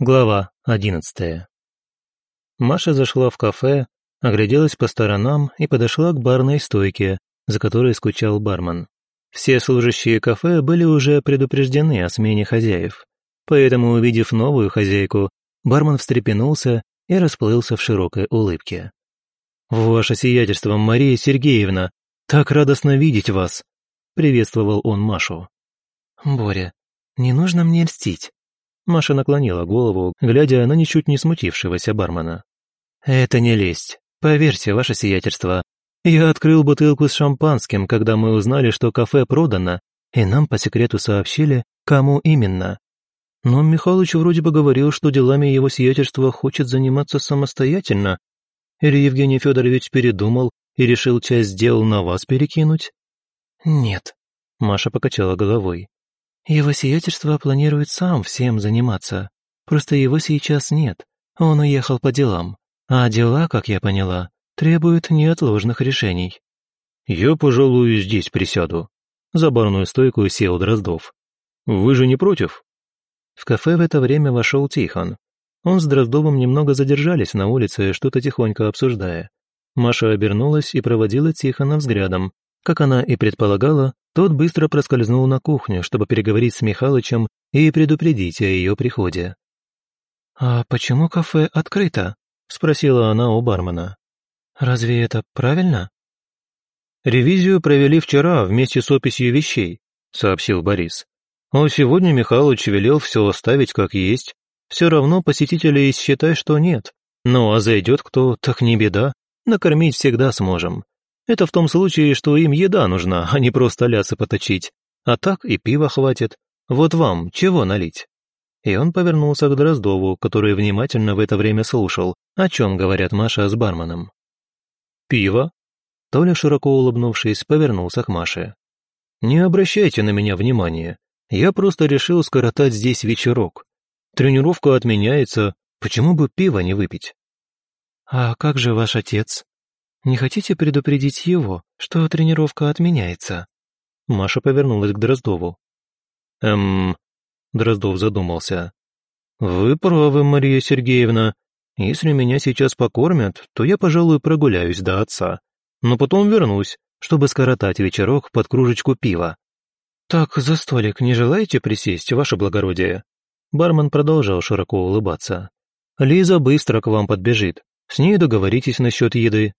Глава одиннадцатая. Маша зашла в кафе, огляделась по сторонам и подошла к барной стойке, за которой скучал бармен. Все служащие кафе были уже предупреждены о смене хозяев, поэтому, увидев новую хозяйку, бармен встрепенулся и расплылся в широкой улыбке. «Ваше сиятельство, Мария Сергеевна, так радостно видеть вас!» — приветствовал он Машу. «Боря, не нужно мне льстить. Маша наклонила голову, глядя на ничуть не смутившегося бармена. «Это не лесть. Поверьте, ваше сиятельство. Я открыл бутылку с шампанским, когда мы узнали, что кафе продано, и нам по секрету сообщили, кому именно. Но Михалыч вроде бы говорил, что делами его сиятельства хочет заниматься самостоятельно. Или Евгений Федорович передумал и решил часть дел на вас перекинуть?» «Нет», — Маша покачала головой. Его сиятельство планирует сам всем заниматься. Просто его сейчас нет. Он уехал по делам. А дела, как я поняла, требуют неотложных решений. Я, пожалуй, здесь присяду. За барную стойку сел Дроздов. Вы же не против? В кафе в это время вошел Тихон. Он с Дроздовым немного задержались на улице, что-то тихонько обсуждая. Маша обернулась и проводила Тихона взглядом. Как она и предполагала, тот быстро проскользнул на кухню, чтобы переговорить с Михалычем и предупредить о ее приходе. «А почему кафе открыто?» — спросила она у бармена. «Разве это правильно?» «Ревизию провели вчера вместе с описью вещей», — сообщил Борис. «А сегодня Михалыч велел все оставить как есть. Все равно посетителей считай, что нет. Ну а зайдет кто, так не беда. Накормить всегда сможем. Это в том случае, что им еда нужна, а не просто лясы поточить. А так и пива хватит. Вот вам чего налить?» И он повернулся к Дроздову, который внимательно в это время слушал, о чем говорят Маша с барменом. «Пиво?» Толя, широко улыбнувшись, повернулся к Маше. «Не обращайте на меня внимания. Я просто решил скоротать здесь вечерок. Тренировка отменяется, почему бы пиво не выпить?» «А как же ваш отец?» Не хотите предупредить его, что тренировка отменяется?» Маша повернулась к Дроздову. «Эм...» Дроздов задумался. «Вы правы, Мария Сергеевна. Если меня сейчас покормят, то я, пожалуй, прогуляюсь до отца. Но потом вернусь, чтобы скоротать вечерок под кружечку пива». «Так за столик не желаете присесть, ваше благородие?» Бармен продолжал широко улыбаться. «Лиза быстро к вам подбежит. С ней договоритесь насчет еды,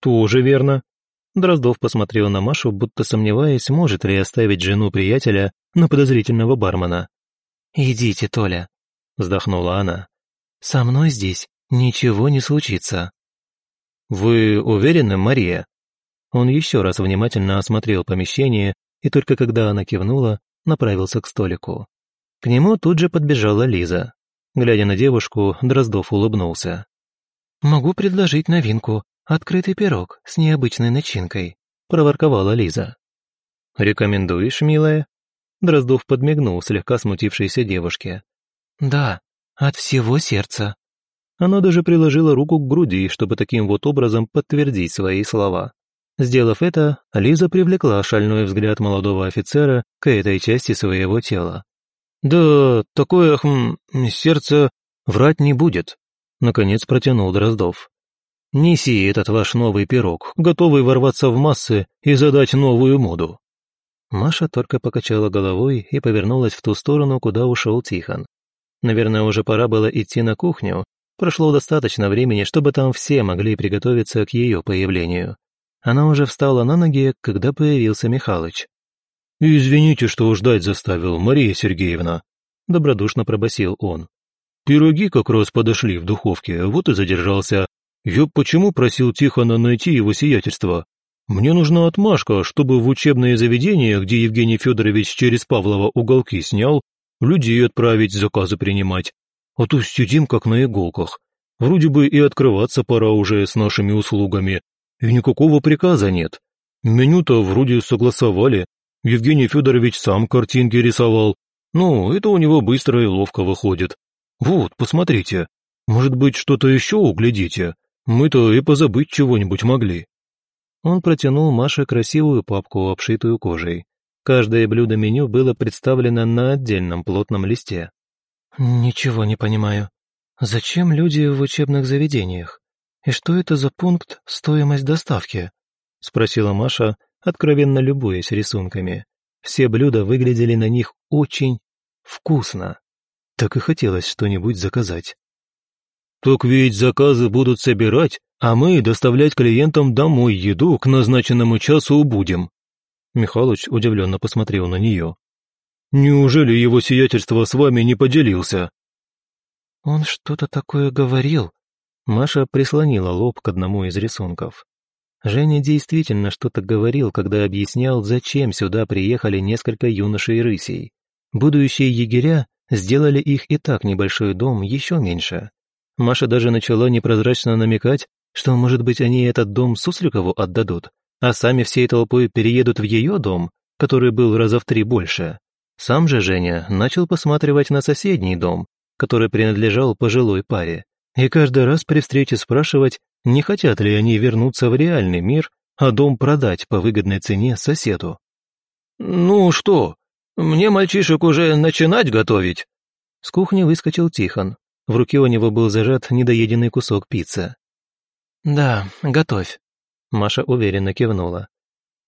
«Тоже верно». Дроздов посмотрел на Машу, будто сомневаясь, может ли оставить жену приятеля на подозрительного бармена. «Идите, Толя», — вздохнула она. «Со мной здесь ничего не случится». «Вы уверены, Мария?» Он еще раз внимательно осмотрел помещение и только когда она кивнула, направился к столику. К нему тут же подбежала Лиза. Глядя на девушку, Дроздов улыбнулся. «Могу предложить новинку. «Открытый пирог с необычной начинкой», — проворковала Лиза. «Рекомендуешь, милая?» Дроздов подмигнул слегка смутившейся девушке. «Да, от всего сердца». Она даже приложила руку к груди, чтобы таким вот образом подтвердить свои слова. Сделав это, Лиза привлекла шальной взгляд молодого офицера к этой части своего тела. «Да, такое, хм, сердце врать не будет», — наконец протянул Дроздов. Неси этот ваш новый пирог, готовый ворваться в массы и задать новую моду». Маша только покачала головой и повернулась в ту сторону, куда ушел Тихон. Наверное, уже пора было идти на кухню. Прошло достаточно времени, чтобы там все могли приготовиться к ее появлению. Она уже встала на ноги, когда появился Михалыч. «Извините, что ждать заставил, Мария Сергеевна», — добродушно пробасил он. «Пироги как раз подошли в духовке, вот и задержался. «Я почему просил Тихона найти его сиятельство? Мне нужна отмашка, чтобы в учебное заведение, где Евгений Федорович через Павлова уголки снял, людей отправить, заказы принимать. А то сидим как на иголках. Вроде бы и открываться пора уже с нашими услугами. И никакого приказа нет. Меню-то вроде согласовали. Евгений Федорович сам картинки рисовал. Ну, это у него быстро и ловко выходит. Вот, посмотрите. Может быть, что-то еще углядите? Мы-то и позабыть чего-нибудь могли». Он протянул Маше красивую папку, обшитую кожей. Каждое блюдо меню было представлено на отдельном плотном листе. Ничего не понимаю. Зачем люди в учебных заведениях? И что это за пункт «стоимость доставки»? Спросила Маша, откровенно любуясь рисунками. Все блюда выглядели на них очень вкусно. Так и хотелось что-нибудь заказать. «Так ведь заказы будут собирать, а мы доставлять клиентам домой еду к назначенному часу будем». Михалыч удивленно посмотрел на нее. «Неужели его сиятельство с вами не поделился?» «Он что-то такое говорил». Маша прислонила лоб к одному из рисунков. Женя действительно что-то говорил, когда объяснял, зачем сюда приехали несколько юношей рысей. Будущие егеря сделали их и так небольшой дом еще меньше. Маша даже начала непрозрачно намекать, что, может быть, они этот дом Сусликову отдадут, а сами всей толпой переедут в ее дом, который был раза в три больше. Сам же Женя начал посматривать на соседний дом, который принадлежал пожилой паре, и каждый раз при встрече спрашивать, не хотят ли они вернуться в реальный мир, а дом продать по выгодной цене соседу. «Ну что, мне мальчишек уже начинать готовить?» С кухни выскочил Тихон. В руке у него был зажат недоеденный кусок пиццы. «Да, готовь», — Маша уверенно кивнула.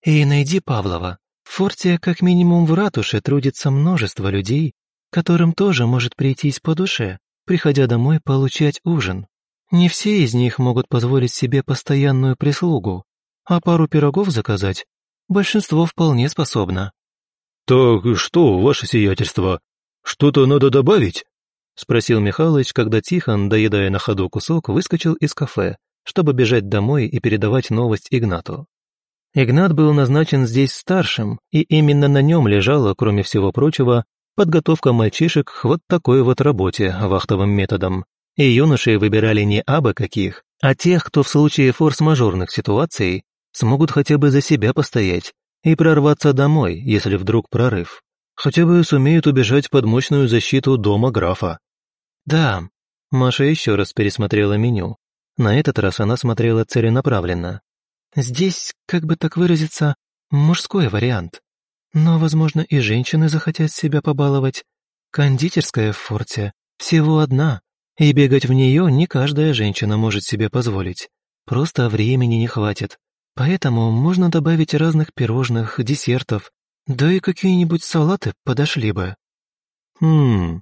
«И найди Павлова. В форте как минимум в ратуше трудится множество людей, которым тоже может прийтись по душе, приходя домой получать ужин. Не все из них могут позволить себе постоянную прислугу, а пару пирогов заказать большинство вполне способно». «Так что, ваше сиятельство, что-то надо добавить?» — спросил Михалыч, когда Тихон, доедая на ходу кусок, выскочил из кафе, чтобы бежать домой и передавать новость Игнату. Игнат был назначен здесь старшим, и именно на нем лежала, кроме всего прочего, подготовка мальчишек к вот такой вот работе вахтовым методом. И юноши выбирали не абы каких, а тех, кто в случае форс-мажорных ситуаций смогут хотя бы за себя постоять и прорваться домой, если вдруг прорыв. Хотя бы сумеют убежать под мощную защиту дома графа. «Да». Маша еще раз пересмотрела меню. На этот раз она смотрела целенаправленно. «Здесь, как бы так выразиться, мужской вариант. Но, возможно, и женщины захотят себя побаловать. Кондитерская в форте всего одна, и бегать в нее не каждая женщина может себе позволить. Просто времени не хватит. Поэтому можно добавить разных пирожных, десертов, да и какие-нибудь салаты подошли бы». «Хм,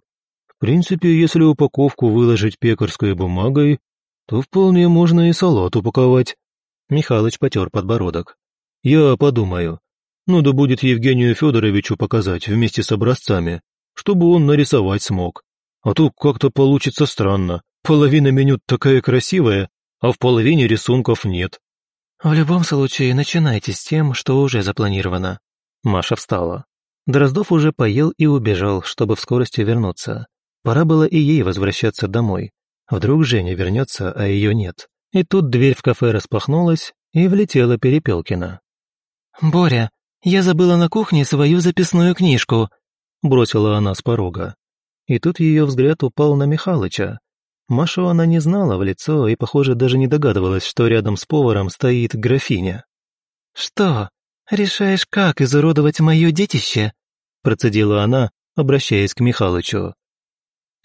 в принципе, если упаковку выложить пекарской бумагой, то вполне можно и салат упаковать. Михалыч потер подбородок. Я подумаю. Надо будет Евгению Федоровичу показать вместе с образцами, чтобы он нарисовать смог. А то как-то получится странно. Половина меню такая красивая, а в половине рисунков нет. В любом случае, начинайте с тем, что уже запланировано. Маша встала. Дроздов уже поел и убежал, чтобы в скорости вернуться. Пора было и ей возвращаться домой. Вдруг Женя вернется, а ее нет. И тут дверь в кафе распахнулась, и влетела Перепелкина. «Боря, я забыла на кухне свою записную книжку», бросила она с порога. И тут ее взгляд упал на Михалыча. Машу она не знала в лицо и, похоже, даже не догадывалась, что рядом с поваром стоит графиня. «Что, решаешь, как изуродовать мое детище?» процедила она, обращаясь к Михалычу.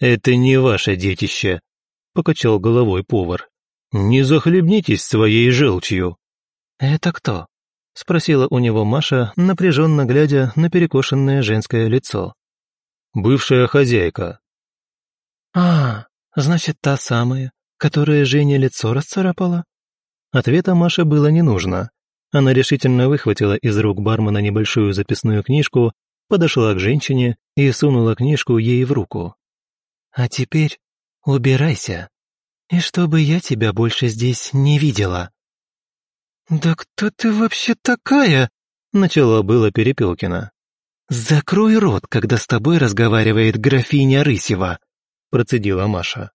«Это не ваше детище», — покачал головой повар. «Не захлебнитесь своей желчью». «Это кто?» — спросила у него Маша, напряженно глядя на перекошенное женское лицо. «Бывшая хозяйка». «А, значит, та самая, которая Жене лицо расцарапала?» Ответа Маше было не нужно. Она решительно выхватила из рук бармена небольшую записную книжку, подошла к женщине и сунула книжку ей в руку. А теперь убирайся, и чтобы я тебя больше здесь не видела». «Да кто ты вообще такая?» — начала было Перепелкина. «Закрой рот, когда с тобой разговаривает графиня Рысева», — процедила Маша.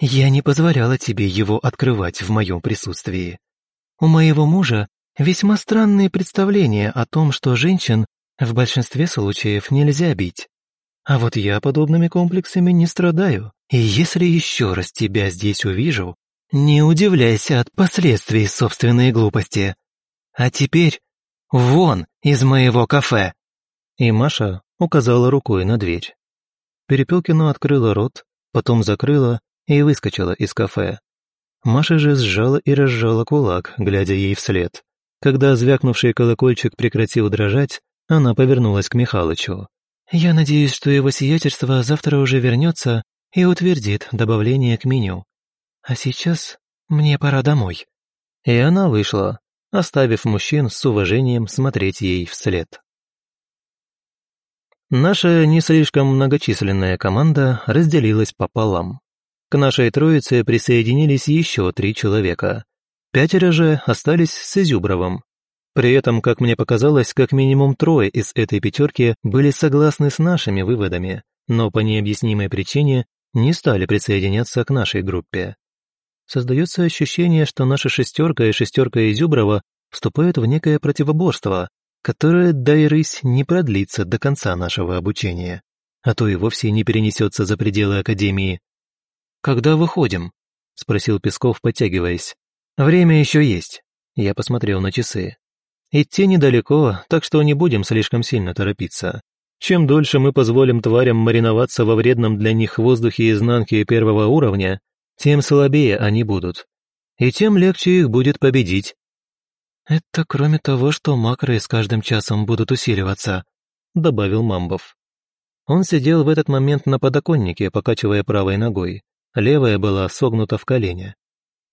«Я не позволяла тебе его открывать в моем присутствии. У моего мужа весьма странные представления о том, что женщин в большинстве случаев нельзя бить. А вот я подобными комплексами не страдаю. И если еще раз тебя здесь увижу, не удивляйся от последствий собственной глупости. А теперь вон из моего кафе!» И Маша указала рукой на дверь. Перепелкина открыла рот, потом закрыла и выскочила из кафе. Маша же сжала и разжала кулак, глядя ей вслед. Когда звякнувший колокольчик прекратил дрожать, она повернулась к Михалычу. «Я надеюсь, что его сиятельство завтра уже вернется и утвердит добавление к меню. А сейчас мне пора домой». И она вышла, оставив мужчин с уважением смотреть ей вслед. Наша не слишком многочисленная команда разделилась пополам. К нашей троице присоединились еще три человека. Пятеро же остались с Изюбровым. При этом, как мне показалось, как минимум трое из этой пятерки были согласны с нашими выводами, но по необъяснимой причине не стали присоединяться к нашей группе. Создается ощущение, что наша шестерка и шестерка Изюброва вступают в некое противоборство, которое, дай рысь, не продлится до конца нашего обучения, а то и вовсе не перенесется за пределы Академии. «Когда выходим?» — спросил Песков, подтягиваясь. «Время еще есть». Я посмотрел на часы. «Идти недалеко, так что не будем слишком сильно торопиться. Чем дольше мы позволим тварям мариноваться во вредном для них воздухе изнанки первого уровня, тем слабее они будут. И тем легче их будет победить. «Это кроме того, что макры с каждым часом будут усиливаться», — добавил Мамбов. Он сидел в этот момент на подоконнике, покачивая правой ногой. Левая была согнута в колене.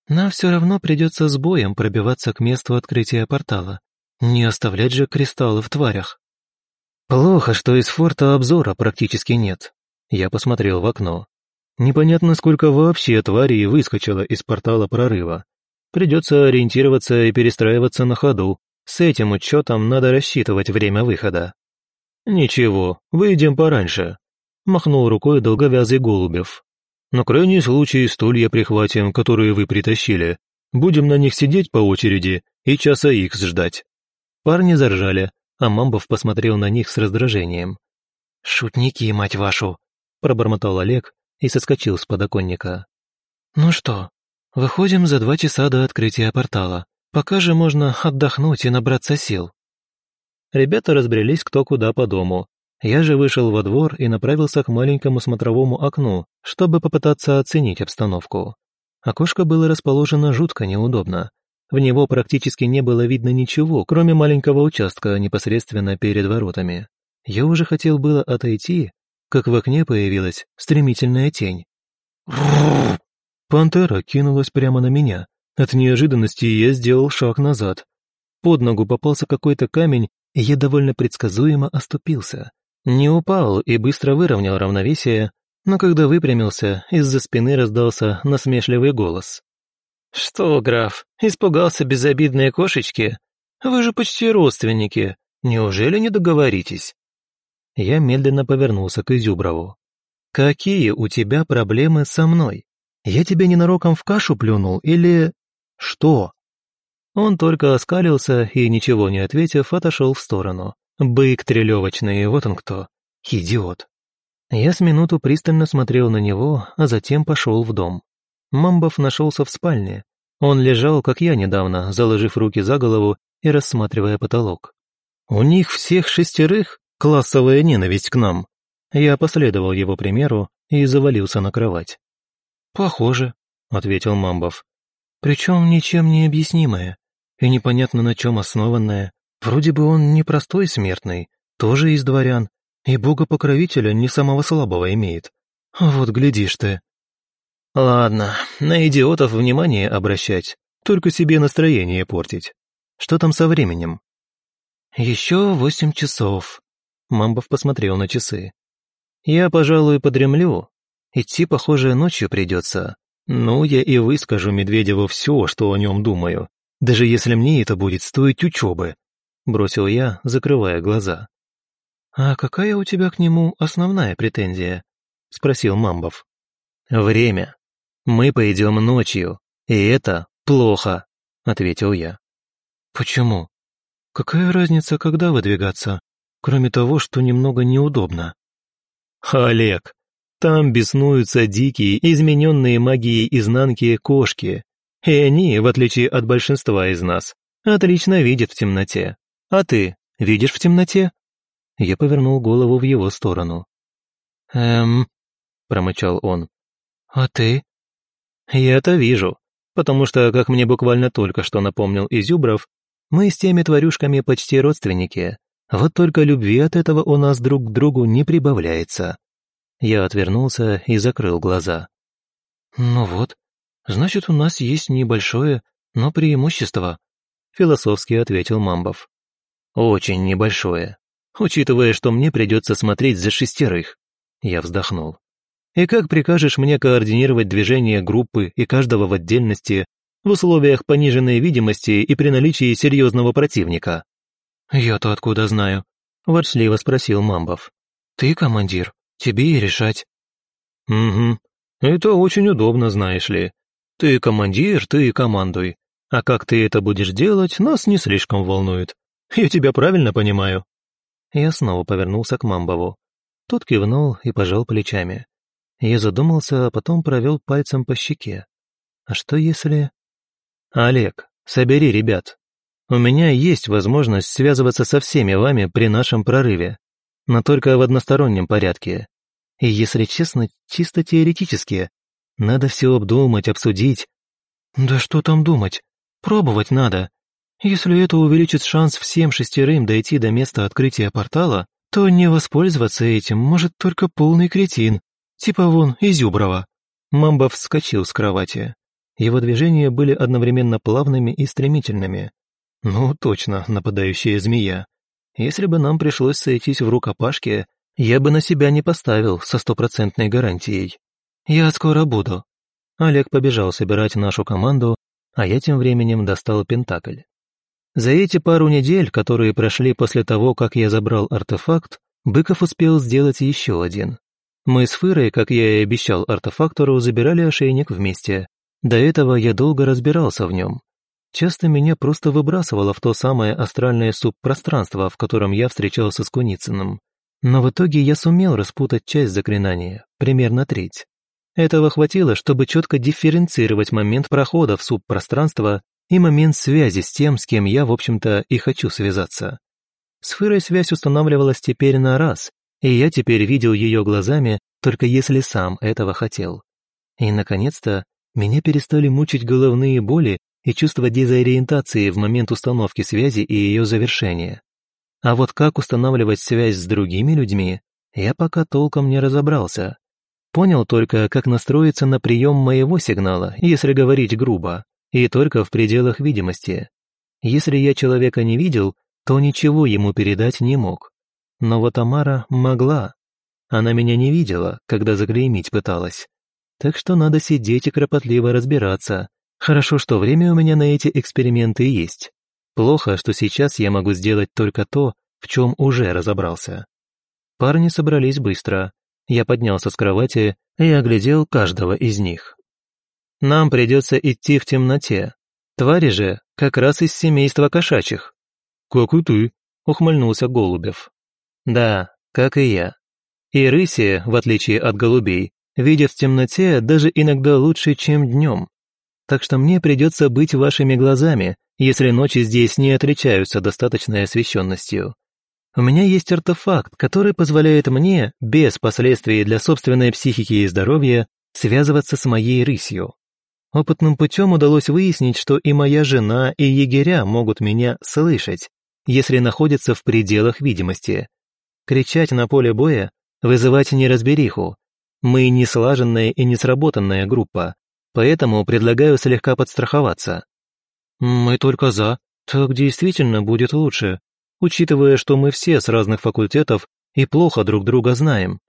«Нам все равно придется с боем пробиваться к месту открытия портала. Не оставлять же кристаллы в тварях». «Плохо, что из форта обзора практически нет». Я посмотрел в окно. Непонятно, сколько вообще тварей выскочило из портала прорыва. Придется ориентироваться и перестраиваться на ходу. С этим учетом надо рассчитывать время выхода. «Ничего, выйдем пораньше», — махнул рукой долговязый Голубев. «На крайний случай стулья прихватим, которые вы притащили. Будем на них сидеть по очереди и часа икс ждать». Парни заржали, а Мамбов посмотрел на них с раздражением. «Шутники, мать вашу!» — пробормотал Олег и соскочил с подоконника. «Ну что, Выходим за два часа до открытия портала. Пока же можно отдохнуть и набраться сил. Ребята разбрелись кто куда по дому. Я же вышел во двор и направился к маленькому смотровому окну, чтобы попытаться оценить обстановку. Окошко было расположено жутко неудобно. В него практически не было видно ничего, кроме маленького участка непосредственно перед воротами. Я уже хотел было отойти, как в окне появилась стремительная тень. Пантера кинулась прямо на меня. От неожиданности я сделал шаг назад. Под ногу попался какой-то камень, и я довольно предсказуемо оступился. Не упал и быстро выровнял равновесие, но когда выпрямился, из-за спины раздался насмешливый голос. «Что, граф, испугался безобидной кошечки? Вы же почти родственники. Неужели не договоритесь?» Я медленно повернулся к Изюброву. «Какие у тебя проблемы со мной? Я тебе ненароком в кашу плюнул или... что?» Он только оскалился и, ничего не ответив, отошел в сторону. Бык трелевочный, вот он кто. Идиот. Я с минуту пристально смотрел на него, а затем пошел в дом. Мамбов нашелся в спальне. Он лежал, как я недавно, заложив руки за голову и рассматривая потолок. У них всех шестерых классовая ненависть к нам. Я последовал его примеру и завалился на кровать. «Похоже», — ответил Мамбов. «Причем ничем не объяснимое и непонятно на чем основанное. Вроде бы он не простой смертный, тоже из дворян, и бога-покровителя не самого слабого имеет. Вот глядишь ты». «Ладно, на идиотов внимание обращать, только себе настроение портить. Что там со временем?» «Еще восемь часов», — Мамбов посмотрел на часы. «Я, пожалуй, подремлю, Идти, похоже, ночью придется. Ну, я и выскажу Медведеву все, что о нем думаю, даже если мне это будет стоить учебы», — бросил я, закрывая глаза. «А какая у тебя к нему основная претензия?» — спросил Мамбов. «Время. Мы пойдем ночью, и это плохо», — ответил я. «Почему? Какая разница, когда выдвигаться, кроме того, что немного неудобно?» «Олег, там беснуются дикие, измененные магией изнанки кошки. И они, в отличие от большинства из нас, отлично видят в темноте. А ты видишь в темноте?» Я повернул голову в его сторону. «Эм...» — промычал он. «А ты?» «Я это вижу, потому что, как мне буквально только что напомнил Изюбров, мы с теми тварюшками почти родственники, вот только любви от этого у нас друг к другу не прибавляется». Я отвернулся и закрыл глаза. «Ну вот, значит, у нас есть небольшое, но преимущество», философски ответил Мамбов. «Очень небольшое, учитывая, что мне придется смотреть за шестерых». Я вздохнул. «И как прикажешь мне координировать движение группы и каждого в отдельности в условиях пониженной видимости и при наличии серьезного противника?» «Я-то откуда знаю?» – ворчливо спросил Мамбов. «Ты командир, тебе и решать». «Угу, это очень удобно, знаешь ли. Ты командир, ты и командуй. А как ты это будешь делать, нас не слишком волнует. Я тебя правильно понимаю?» Я снова повернулся к Мамбову. Тот кивнул и пожал плечами. Я задумался, а потом провел пальцем по щеке. «А что если...» «Олег, собери ребят. У меня есть возможность связываться со всеми вами при нашем прорыве, но только в одностороннем порядке. И, если честно, чисто теоретически. Надо все обдумать, обсудить». «Да что там думать? Пробовать надо. Если это увеличит шанс всем шестерым дойти до места открытия портала, то не воспользоваться этим может только полный кретин, типа вон Изюброва». Мамба вскочил с кровати. Его движения были одновременно плавными и стремительными. Ну, точно, нападающая змея. Если бы нам пришлось сойтись в рукопашке, я бы на себя не поставил со стопроцентной гарантией. Я скоро буду. Олег побежал собирать нашу команду, а я тем временем достал Пентакль. За эти пару недель, которые прошли после того, как я забрал артефакт, Быков успел сделать еще один. Мы с Фырой, как я и обещал артефактору, забирали ошейник вместе. До этого я долго разбирался в нем. Часто меня просто выбрасывало в то самое астральное субпространство, в котором я встречался с Куницыным. Но в итоге я сумел распутать часть заклинания, примерно треть. Этого хватило, чтобы четко дифференцировать момент прохода в субпространство и момент связи с тем, с кем я, в общем-то, и хочу связаться. С Фырой связь устанавливалась теперь на раз, и я теперь видел ее глазами, только если сам этого хотел. И, наконец-то, меня перестали мучить головные боли и чувство дезориентации в момент установки связи и ее завершения. А вот как устанавливать связь с другими людьми, я пока толком не разобрался. Понял только, как настроиться на прием моего сигнала, если говорить грубо, и только в пределах видимости. Если я человека не видел, то ничего ему передать не мог. Но вот Амара могла. Она меня не видела, когда заклеймить пыталась. Так что надо сидеть и кропотливо разбираться. Хорошо, что время у меня на эти эксперименты есть. Плохо, что сейчас я могу сделать только то, в чем уже разобрался. Парни собрались быстро, я поднялся с кровати и оглядел каждого из них. Нам придется идти в темноте. Твари же как раз из семейства кошачьих. «Как и ты», — ухмыльнулся Голубев. «Да, как и я. И рыси, в отличие от голубей, видят в темноте даже иногда лучше, чем днем. Так что мне придется быть вашими глазами, если ночи здесь не отличаются достаточной освещенностью. У меня есть артефакт, который позволяет мне, без последствий для собственной психики и здоровья, связываться с моей рысью. Опытным путем удалось выяснить, что и моя жена, и егеря могут меня слышать, если находятся в пределах видимости. Кричать на поле боя, вызывать неразбериху. Мы не слаженная и не сработанная группа, поэтому предлагаю слегка подстраховаться. Мы только за. Так действительно будет лучше учитывая, что мы все с разных факультетов и плохо друг друга знаем.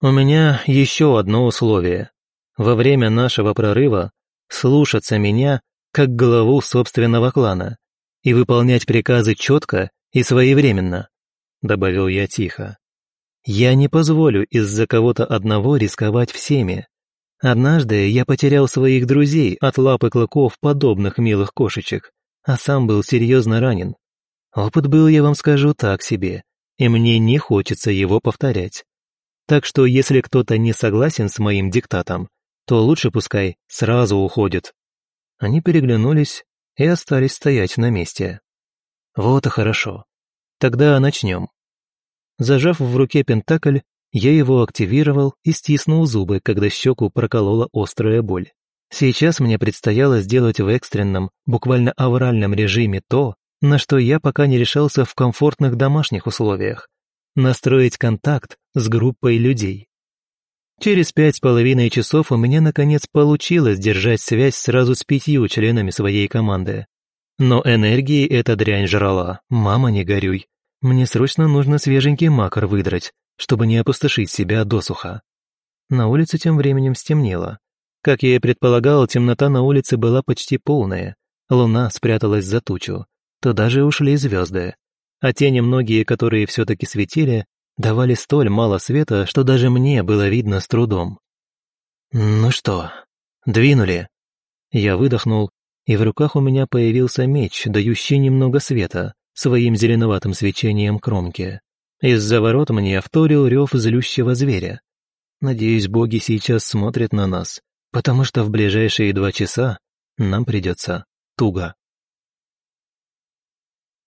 У меня еще одно условие. Во время нашего прорыва слушаться меня как главу собственного клана и выполнять приказы четко и своевременно, добавил я тихо. Я не позволю из-за кого-то одного рисковать всеми. Однажды я потерял своих друзей от лапы клыков подобных милых кошечек, а сам был серьезно ранен. Опыт был, я вам скажу, так себе, и мне не хочется его повторять. Так что если кто-то не согласен с моим диктатом, то лучше пускай сразу уходит. Они переглянулись и остались стоять на месте. Вот и хорошо. Тогда начнем. Зажав в руке пентакль, Я его активировал и стиснул зубы, когда щеку проколола острая боль. Сейчас мне предстояло сделать в экстренном, буквально авральном режиме то, на что я пока не решался в комфортных домашних условиях. Настроить контакт с группой людей. Через пять с половиной часов у меня наконец получилось держать связь сразу с пятью членами своей команды. Но энергии эта дрянь жрала, мама не горюй. Мне срочно нужно свеженький макар выдрать, чтобы не опустошить себя досуха. На улице тем временем стемнело. Как я и предполагал, темнота на улице была почти полная. Луна спряталась за тучу. Туда же ушли звезды. А те немногие, которые все-таки светили, давали столь мало света, что даже мне было видно с трудом. «Ну что, двинули?» Я выдохнул, и в руках у меня появился меч, дающий немного света, своим зеленоватым свечением кромки. Из-за ворот мне вторил рев злющего зверя. Надеюсь, боги сейчас смотрят на нас, потому что в ближайшие два часа нам придется туго.